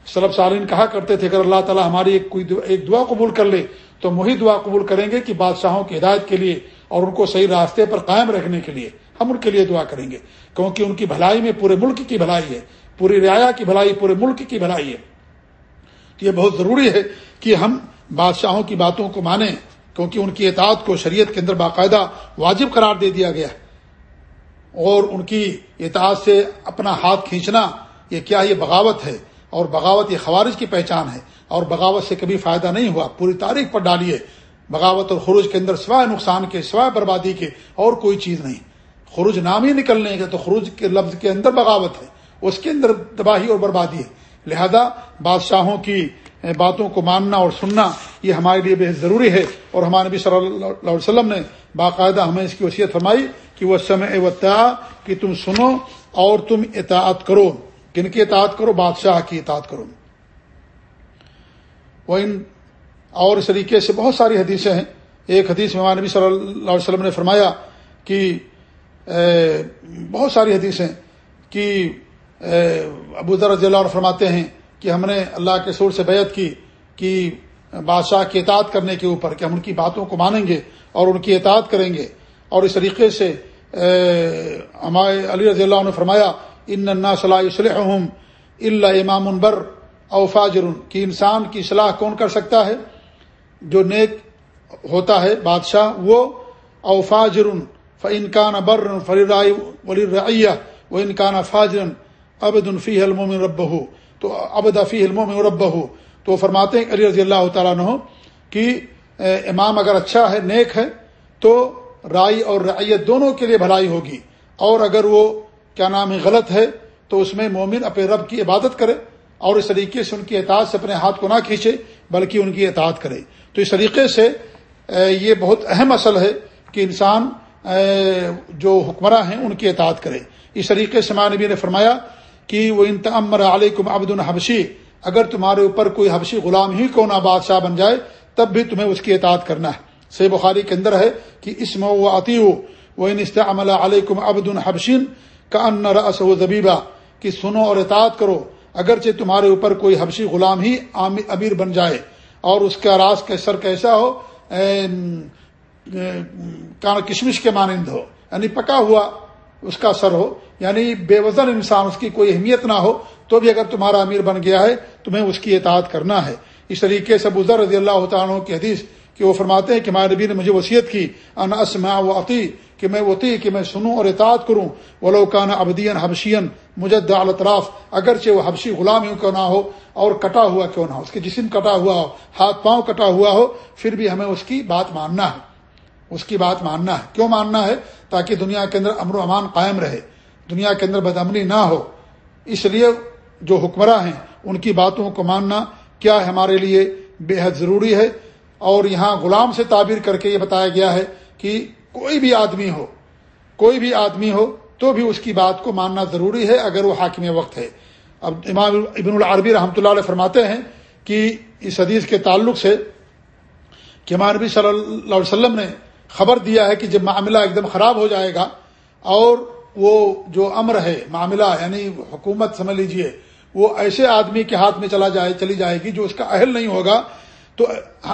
Speaker 1: سلب سالین کہا کرتے تھے، اگر اللہ تعالیٰ ہماری ایک کوئی ایک دعا قبول کر لے، تو ہم وہی دعا قبول کریں گے کہ بادشاہوں کی ہدایت کے لیے اور ان کو صحیح راستے پر قائم رکھنے کے لیے ہم ان کے لیے دعا کریں گے۔ کیونکہ ان کی بھلائی میں پورے ملک کی بھلائی ہے، پوری رعایا کی بھلائی پورے ملک کی بھلائی ہے۔ تو یہ بہت ضروری ہے کہ ہم بادشاہوں کی باتوں کو مانیں، کیونکہ ان کی اطاعت کو شریعت کے اندر باقاعدہ واجب قرار دے دیا گیا۔ اور ان کی اطاعت سے اپنا ہاتھ کھینچنا، یہ کیا یہ بغاوت ہے؟ اور بغاوت یہ خوارج کی پہچان ہے۔ اور بغاوت سے کبھی فائدہ نہیں ہوا، پوری تاریخ پر ڈالیے۔ بغاوت اور خروج کے اندر سوائے نقصان کے، سوائے بربادی کے اور کوئی چیز نہیں۔ خروج نام ہی نکلنے کے تو خروج کے لفظ کے اندر بغاوت ہے، اس کے اندر تباہی اور بربادی ہے۔ لہذا بادشاہوں کی باتوں کو ماننا اور سننا یہ ہمارے لیے بے ضروری ہے اور ہمارے نبی صلی اللہ علیہ وسلم نے باقاعدہ ہمیں اس کی وصیت فرمائی کہ وہ سمے و کہ تم سنو اور تم اطاعت کرو کن کی اطاعت کرو؟ بادشاہ کی اطاعت کرو۔ وہ ان اور اس طریقے سے بہت ساری حدیثیں ہیں۔ ایک حدیث میں نبی صلی اللہ علیہ وسلم نے فرمایا کہ بہت ساری حدیثیں کہ ابو ذر رضی اللہ عنہ فرماتے ہیں کہ ہم نے اللہ کے سور سے بیعت کی کہ بادشاہ کی اطاعت کرنے کے اوپر کہ ہم ان کی باتوں کو مانیں گے اور ان کی اطاعت کریں گے۔ اور اس طریقے سے ہمارے علی رضی اللہ عنہ فرمایا، ان ننا صلاح اسلح اللہ امام البر اوفاجر کہ انسان کی صلاح کون کر سکتا ہے؟ جو نیک ہوتا ہے بادشاہ، وہ اوفاجر ف انکان بر فری ولی ریہ و انکان فاجرن ابد الفی علم میں رب ہو تو ابد افی علم میں رب ہو تو فرماتے ہیں علی رضی اللہ تعالیٰ عنہ کہ امام اگر اچھا ہے، نیک ہے، تو رائی اور رعیت دونوں کے لیے بھلائی ہوگی۔ اور اگر وہ، کیا نام ہے، غلط ہے، تو اس میں مومن اپنے رب کی عبادت کرے اور اس طریقے سے ان کی اطاعت سے اپنے ہاتھ کو نہ کھینچے، بلکہ ان کی اطاعت کرے۔ تو اس طریقے سے یہ بہت اہم اصل ہے کہ انسان جو حکمراں ہیں، ان کی اطاعت کرے۔ اس طریقے سے ماں نبی نے فرمایا کہ وہ انتمر علیکم عبد الحبشی اگر تمہارے اوپر کوئی حبشی غلام ہی کو نہ بادشاہ بن جائے، تب بھی تمہیں اس کی اطاعت کرنا ہے۔ سی بخاری کے اندر ہے کہ اس میں وہ آتی ہو وہ علیکم عبد الحبشین کا ان رس و زبیبہ کہ سنو اور اطاعت کرو۔ اگرچہ تمہارے اوپر کوئی حبشی غلام ہی امیر بن جائے، اور اس کا راز کا سر کیسا ہو کشمش کے مانند ہو یعنی پکا ہوا اس کا سر ہو یعنی بے وزن انسان اس کی کوئی اہمیت نہ ہو، تو بھی اگر تمہارا امیر بن گیا ہے، تمہیں اس کی اطاعت کرنا ہے۔ اس طریقے سے بزر رضی اللہ تعالیٰ کی حدیث کہ وہ فرماتے ہیں کہ ہمارے نبی نے مجھے وصیت کی، ان اسما و عقی کہ میں وطی کہ میں سنوں اور اطاعت کروں۔ ولوکان ابدین حبشین مجد الطراف اگرچہ وہ حبشی غلام کیوں نہ ہو اور کٹا ہوا کیوں نہ ہو، اس کے جسم کٹا ہوا ہو، ہاتھ پاؤں کٹا ہوا ہو، پھر بھی ہمیں اس کی بات ماننا ہے۔ اس کی بات ماننا ہے۔ کیوں ماننا ہے؟ تاکہ دنیا کے اندر امر و امان قائم رہے، دنیا کے اندر بدمنی نہ ہو۔ اس لیے جو حکمراں ہیں، ان کی باتوں کو ماننا کیا ہمارے لیے بے حد ضروری ہے۔ اور یہاں غلام سے تعبیر کر کے یہ بتایا گیا ہے کہ کوئی بھی آدمی ہو، کوئی بھی آدمی ہو تو بھی اس کی بات کو ماننا ضروری ہے اگر وہ حاکم وقت ہے۔ اب امام ابن العربی رحمۃ اللہ علیہ فرماتے ہیں کہ اس حدیث کے تعلق سے کہ نبی صلی اللہ علیہ وسلم نے خبر دیا ہے کہ جب معاملہ ایک دم خراب ہو جائے گا اور وہ جو امر ہے، معاملہ یعنی حکومت سمجھ لیجیے، وہ ایسے آدمی کے ہاتھ میں چلا جائے، چلی جائے گی جو اس کا اہل نہیں ہوگا، تو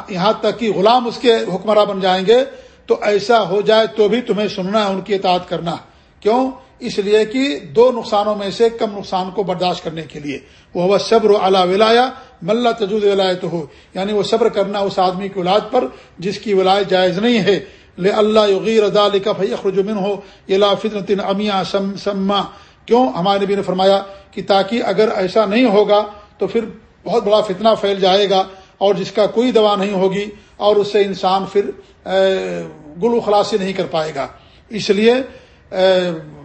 Speaker 1: یہاں تک کہ غلام اس کے حکمراں بن جائیں گے، تو ایسا ہو جائے تو بھی تمہیں سننا ہے، ان کی اطاعت کرنا۔ کیوں؟ اس لیے کہ دو نقصانوں میں سے کم نقصان کو برداشت کرنے کے لیے۔ وہ صبر اعلیٰ ولایا ملا تجود ولایت ہو یعنی وہ صبر کرنا اس آدمی کی اولاد پر جس کی ولایت جائز نہیں ہے۔ لے اللہ یغیر ادا لکھمن ہو اللہ فطن امیا سما کیوں؟ ہمارے نبی نے فرمایا کہ تاکہ اگر ایسا نہیں ہوگا تو پھر بہت بڑا فتنہ پھیل جائے گا اور جس کا کوئی دوا نہیں ہوگی اور اس سے انسان پھر گل و خلاصی نہیں کر پائے گا۔ اس لیے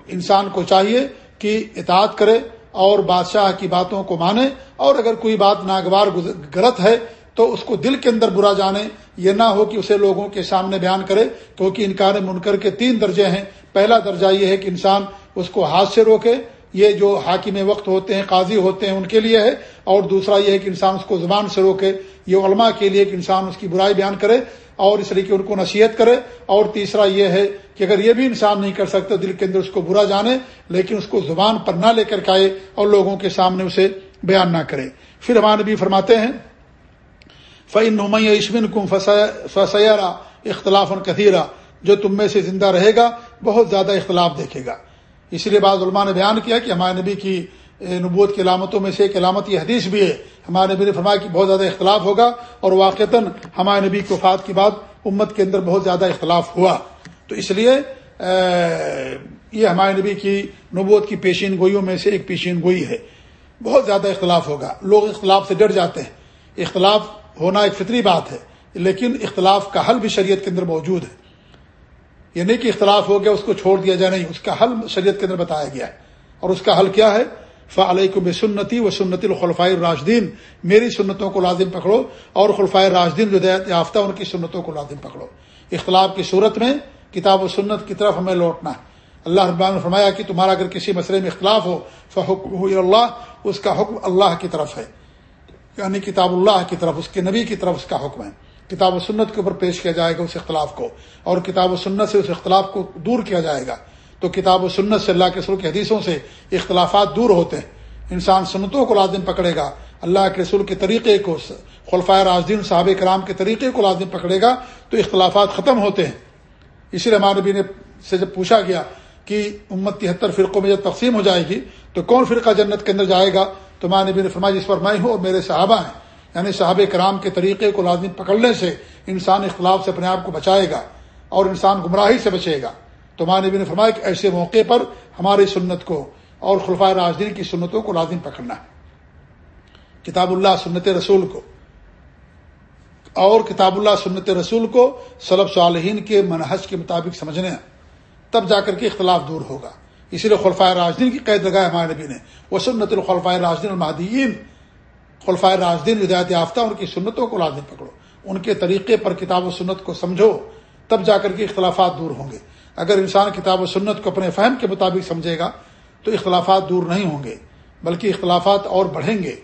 Speaker 1: انسان کو چاہیے کہ اطاعت کرے اور بادشاہ کی باتوں کو مانے اور اگر کوئی بات ناگوار غلط ہے تو اس کو دل کے اندر برا جانے، یہ نہ ہو کہ اسے لوگوں کے سامنے بیان کرے، کیونکہ انکار منکر کے تین درجے ہیں۔ پہلا درجہ یہ ہے کہ انسان اس کو ہاتھ سے روکے، یہ جو حاکم وقت ہوتے ہیں، قاضی ہوتے ہیں، ان کے لیے ہے۔ اور دوسرا یہ ہے کہ انسان اس کو زبان سے روکے، یہ علماء کے لیے کہ انسان اس کی برائی بیان کرے اور اس طریقے ان کو نصیحت کرے۔ اور تیسرا یہ ہے کہ اگر یہ بھی انسان نہیں کر سکتا دل کے اندر اس کو برا جانے، لیکن اس کو زبان پر نہ لے کر کھائے اور لوگوں کے سامنے اسے بیان نہ کرے۔ پھر ہمارے نبی فرماتے ہیں فعن نمایاں عشمن کم فسیرا اختلاف کثیرہ جو تم میں سے زندہ رہے گا، بہت زیادہ اختلاف دیکھے گا۔ اسی لیے بعض علماء نے بیان کیا کہ ہمارے نبی کی نبوت کی علامتوں میں سے ایک علامت یہ حدیث بھی ہے۔ ہمارے نبی نے فرمایا کہ بہت زیادہ اختلاف ہوگا اور واقعتاً ہمارے نبی کی وفات کے بعد امت کے اندر بہت زیادہ اختلاف ہوا۔ تو اس لیے یہ ہمارے نبی کی نبوت کی پیشین گوئیوں میں سے ایک پیشین گوئی ہے۔ بہت زیادہ اختلاف ہوگا۔ لوگ اختلاف سے ڈر جاتے ہیں۔ اختلاف ہونا ایک فطری بات ہے، لیکن اختلاف کا حل بھی شریعت کے اندر موجود ہے۔ یہ نہیں کہ اختلاف ہو گیا، اس کو چھوڑ دیا جائے نہیں، اس کا حل شریعت کے اندر بتایا گیا ہے۔ اور اس کا حل کیا ہے؟ فعلیہ کو بے سنتی و سنتی الخلفۂ راجدین میری سنتوں کو لازم پکڑو اور خلفۂ راجدین جو یافتہ، ان کی سنتوں کو لازم پکڑو۔ اختلاف کی صورت میں کتاب و سنت کی طرف ہمیں لوٹنا ہے۔ اللہ ربان نے فرمایا کہ تمہارا اگر کسی مسئلے میں اختلاف ہو فحکم اللہ، اس کا حکم اللہ کی طرف ہے۔ یعنی کتاب اللہ کی طرف، اس کے نبی کی طرف اس کا حکم ہے۔ کتاب و سنت کے اوپر پیش کیا جائے گا اس اختلاف کو، اور کتاب و سنت سے اس اختلاف کو دور کیا جائے گا۔ تو کتاب و سنت سے اللہ کے رسول کے حدیثوں سے اختلافات دور ہوتے ہیں۔ انسان سنتوں کو لازم پکڑے گا۔ اللہ کے رسول کے طریقے کو خلفۂ راجدین صحابہ کرام کے طریقے کو لازم پکڑے گا تو اختلافات ختم ہوتے ہیں۔ اسی لیے ہمارے نبی نے سے جب پوچھا گیا کہ امت تہتر فرقوں میں جب تقسیم ہو جائے گی، تو کون فرقہ جنت کے اندر جائے گا؟ تو ہمارے نبی نے فرمایا، جس پر میں ہوں اور میرے صحابہ ہیں. یعنی صحابہ کرام کے طریقے کو لازم پکڑنے سے انسان اختلاف سے اپنے آپ کو بچائے گا اور انسان گمراہی سے بچے گا۔ تو ماں نبی نے فرمایا کہ ایسے موقع پر ہماری سنت کو اور خلفۂ راجدین کی سنتوں کو لازم پکڑنا ہے۔ کتاب اللہ، سنت رسول کو۔ اور کتاب اللہ سنت رسول کو صلب صالحین کے منحص کے مطابق سمجھنے تب جا کر کے اختلاف دور ہوگا۔ اسی لیے خلفۂ راجدین کی قید لگایا ہمارے نبی نے۔ وہ سنت الخلفۂ راجدین المحدین خلفۂ راجدین ہدایت یافتہ، ان کی سنتوں کو لازم پکڑو۔ ان کے طریقے پر کتاب و سنت کو سمجھو۔ تب جا کر کے اختلافات دور ہوں گے۔ اگر انسان کتاب و سنت کو اپنے فہم کے مطابق سمجھے گا، تو اختلافات دور نہیں ہوں گے، بلکہ اختلافات اور بڑھیں گے۔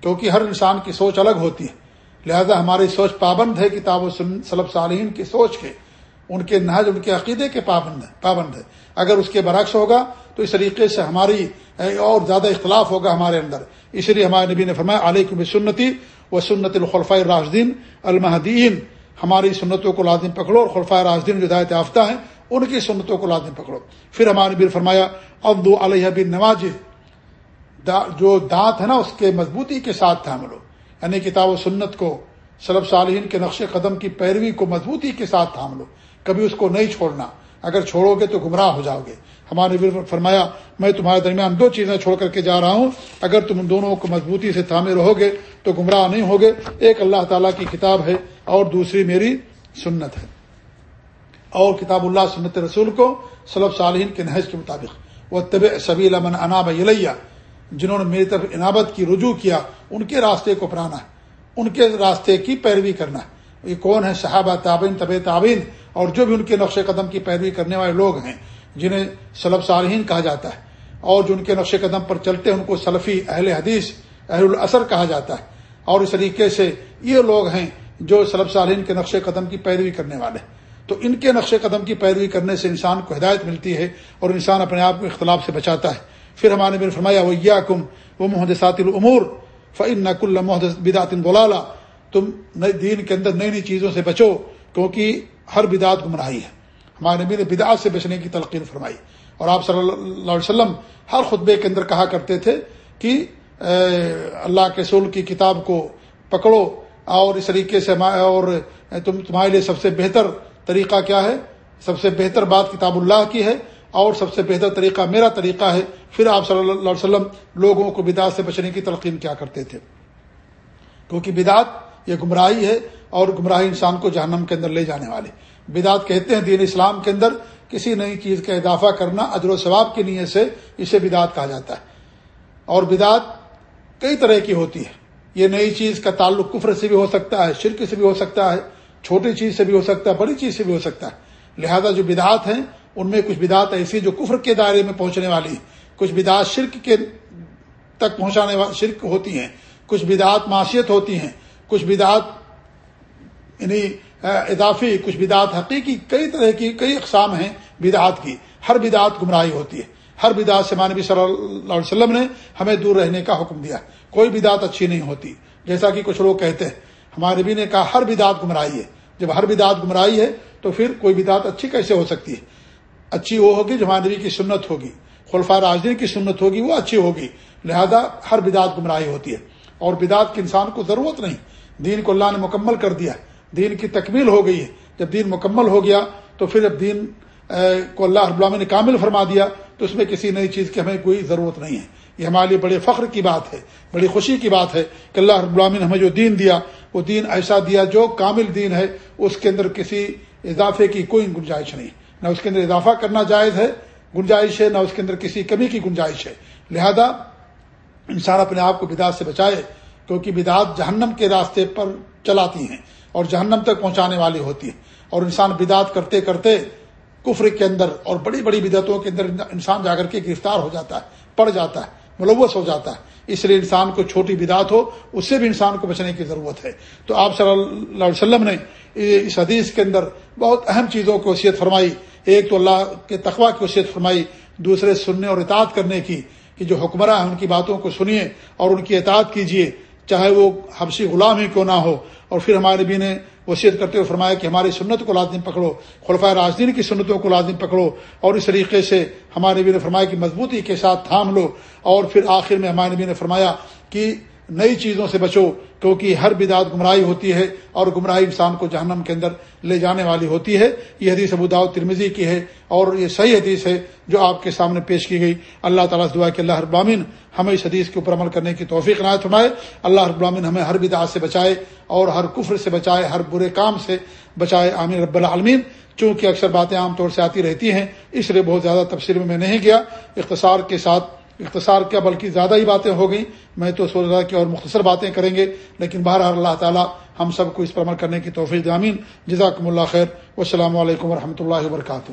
Speaker 1: کیونکہ ہر انسان کی سوچ الگ ہوتی ہے۔ لہذا ہماری سوچ پابند ہے کتاب و سلب صالحین کی سوچ کے۔ ان کے نہج، ان کے عقیدے کے پابند پابند ہے اگر اس کے برعکس ہوگا تو اس طریقے سے ہماری اور زیادہ اختلاف ہوگا ہمارے اندر۔ اس لیے ہمارے نبی نے فرمایا علیہ سنتی و سنت الخلفۂ راجدین المحدین ہماری سنتوں کو لازم پکڑو اور خلفۂ راجدین جو ہدایت یافتہ ہیں، ان کی سنتوں کو لازم پکڑو۔ پھر ہمارے نبی نے فرمایا ابدو علیہ بن نواز جو دانت ہے نا، اس کے مضبوطی کے ساتھ تھام لو یعنی کتاب و سنت کو سلب صالحین کے نقش قدم کی پیروی کو مضبوطی کے ساتھ تھام لو کبھی اس کو نہیں چھوڑنا۔ اگر چھوڑو گے تو گمراہ ہو جاؤ گے۔ ہمارے نبی فرمایا، میں تمہارے درمیان دو چیزیں چھوڑ کر کے جا رہا ہوں۔ اگر تم دونوں کو مضبوطی سے تھامے رہو گے تو گمراہ نہیں ہوگے۔ ایک اللہ تعالیٰ کی کتاب ہے اور دوسری میری سنت ہے۔ اور کتاب اللہ سنت رسول کو سلب صالحین کے نحج کے مطابق۔ وہ طب سبیل امن اناب علیہ جنہوں نے میری طرف انابت کی، رجوع کیا، ان کے راستے کو اپنانا ہے، ان کے راستے کی پیروی کرنا ہے۔ یہ کون ہے صحابہ تعبین طب تعبین اور جو بھی ان کے نقش قدم کی پیروی کرنے والے لوگ ہیں، جنہیں سلب صالحین کہا جاتا ہے۔ اور جو ان کے نقش قدم پر چلتے ہیں، ان کو سلفی، اہل حدیث، اہل الاثر کہا جاتا ہے۔ اور اس طریقے سے یہ لوگ ہیں جو سلب صالحین کے نقش قدم کی پیروی کرنے والے۔ تو ان کے نقش قدم کی پیروی کرنے سے انسان کو ہدایت ملتی ہے اور انسان اپنے آپ کو اختلاف سے بچاتا ہے۔ پھر ہمارے نے فرمایا وہ یا کم وہ محدثات العمور فعن نق اللہ بدعت غلالہ تم نئے دین کے اندر نئی نئی چیزوں سے بچو، کیونکہ ہر بدعت گمراہی ہے۔ ہمارے نبی نے بدعت سے بچنے کی تلقین فرمائی۔ اور آپ صلی اللہ علیہ وسلم ہر خطبے کے اندر کہا کرتے تھے کہ اللہ کے سول کی کتاب کو پکڑو اور اس طریقے سے اور تم تمہارے لیے سب سے بہتر طریقہ کیا ہے؟ سب سے بہتر بات کتاب اللہ کی ہے۔ اور سب سے بہتر طریقہ میرا طریقہ ہے، پھر آپ صلی اللہ علیہ وسلم لوگوں کو بدعت سے بچنے کی تلقین کیا کرتے تھے۔ کیونکہ بدعت یہ گمراہی ہے اور گمراہی انسان کو جہنم کے اندر لے جانے والے بدعت کہتے ہیں دین اسلام کے اندر کسی نئی چیز کا اضافہ کرنا اجر و ثواب کی نیت سے اسے بدعت کہا جاتا ہے۔ اور بدعت کئی طرح کی ہوتی ہے۔ یہ نئی چیز کا تعلق کفر سے بھی ہو سکتا ہے، شرک سے بھی ہو سکتا ہے، چھوٹی چیز سے بھی ہو سکتا ہے، بڑی چیز سے بھی ہو سکتا ہے۔ لہذا جو بدعات ہیں ان میں کچھ بدعت ایسی جو کفر کے دائرے میں پہنچنے والی، کچھ بدعت شرک کے تک پہنچانے والی شرک ہوتی ہیں، کچھ بدعت معاشیت ہوتی ہیں، کچھ بدعت یعنی اضافی، کچھ بدعت حقیقی، کئی طرح کی، کئی اقسام ہیں بدعت کی۔ ہر بدعت گمراہی ہوتی ہے۔ ہر بدعت سے مانبی صلی اللہ علیہ وسلم نے ہمیں دور رہنے کا حکم دیا۔ کوئی بدعت اچھی نہیں ہوتی۔ جیسا کہ کچھ لوگ کہتے ہیں، ہمارے نبی نے کہا، ہر بدعت گمراہی ہے۔ جب ہر بدعت گمراہی ہے تو پھر کوئی بدعت اچھی کیسے ہو سکتی ہے؟ اچھی وہ ہوگی جو ہمارے نبی کی سنت ہوگی۔ خلفا راجدین کی سنت ہوگی، وہ اچھی ہوگی۔ لہذا ہر بدعت گمراہی ہوتی ہے۔ اور بدعت کے انسان کو ضرورت نہیں۔ دین کو اللہ نے مکمل کر دیا دین کی تکمیل ہو گئی ہے۔ جب دین مکمل ہو گیا، تو پھر جب دین کو اللہ رب اللہ نے کامل فرما دیا، تو اس میں کسی نئی چیز کی ہمیں کوئی ضرورت نہیں ہے۔ یہ ہمارے لیے بڑے فخر کی بات ہے، بڑی خوشی کی بات ہے کہ اللہ رب اللہ نے ہمیں جو دین دیا، وہ دین ایسا دیا جو کامل دین ہے، اس کے اندر کسی اضافے کی کوئی گنجائش نہیں۔ نہ اس کے اندر اضافہ کرنا جائز ہے، گنجائش ہے، نہ اس کے اندر کسی کمی کی گنجائش ہے۔ لہذا انسان اپنے آپ کو بدعت سے بچائے، کیونکہ بدعت جہنم کے راستے پر چلاتی ہیں اور جہنم تک پہنچانے والی ہوتی ہیں۔ اور انسان بدعت کرتے کرتے کفر کے اندر اور بڑی بڑی بدعتوں کے اندر انسان جا کر کے گرفتار ہو جاتا ہے، پڑ جاتا ہے، ملوث ہو جاتا ہے۔ اس لیے انسان کو چھوٹی بدعت ہو، اس سے بھی انسان کو بچنے کی ضرورت ہے۔ تو آپ صلی اللہ علیہ وسلم نے اس حدیث کے اندر بہت اہم چیزوں کی وصیت فرمائی۔ ایک تو اللہ کے تقوا کی وصیت فرمائی، دوسرے سننے اور اطاعت کرنے کی، کہ جو حکمراں ہیں ان کی باتوں کو سنیے اور ان کی اطاعت کیجیے، چاہے وہ حبشی غلام ہی کیوں نہ ہو۔ اور پھر ہمارے نبی نے وصیت کرتے ہوئے فرمایا کہ ہماری سنت کو لازم پکڑو خلفۂ راجدین کی سنتوں کو لازم پکڑو۔ اور اس طریقے سے ہمارے نبی نے فرمایا کہ مضبوطی کے ساتھ تھام لو۔ اور پھر آخر میں ہمارے نبی نے فرمایا کہ نئی چیزوں سے بچو، کیونکہ ہر بدعت گمراہی ہوتی ہے اور گمراہی انسان کو جہنم کے اندر لے جانے والی ہوتی ہے۔ یہ حدیث ابوداؤ ترمزی کی ہے اور یہ صحیح حدیث ہے جو آپ کے سامنے پیش کی گئی۔ اللہ تعالیٰ سے دعا کہ اللہ ابامین ہمیں اس حدیث کے اوپر عمل کرنے کی توفیق عنایت فرمائے۔ اللہ ابامین ہمیں ہر بدعت سے بچائے اور ہر کفر سے بچائے، ہر برے کام سے بچائے۔ عامر رب العالمین، چونکہ اکثر باتیں عام طور سے آتی رہتی ہیں، اس لیے بہت زیادہ تفصیل میں میں نہیں گیا۔ اختصار کے ساتھ اختصار کیا، بلکہ زیادہ ہی باتیں ہو گئیں۔ میں تو سوچ رہا کہ اور مختصر باتیں کریں گے، لیکن بہرحال اللہ تعالیٰ ہم سب کو اس پر عمل کرنے کی توفیق دامین جزاکم اللہ خیر۔ والسلام علیکم و اللہ وبرکاتہ۔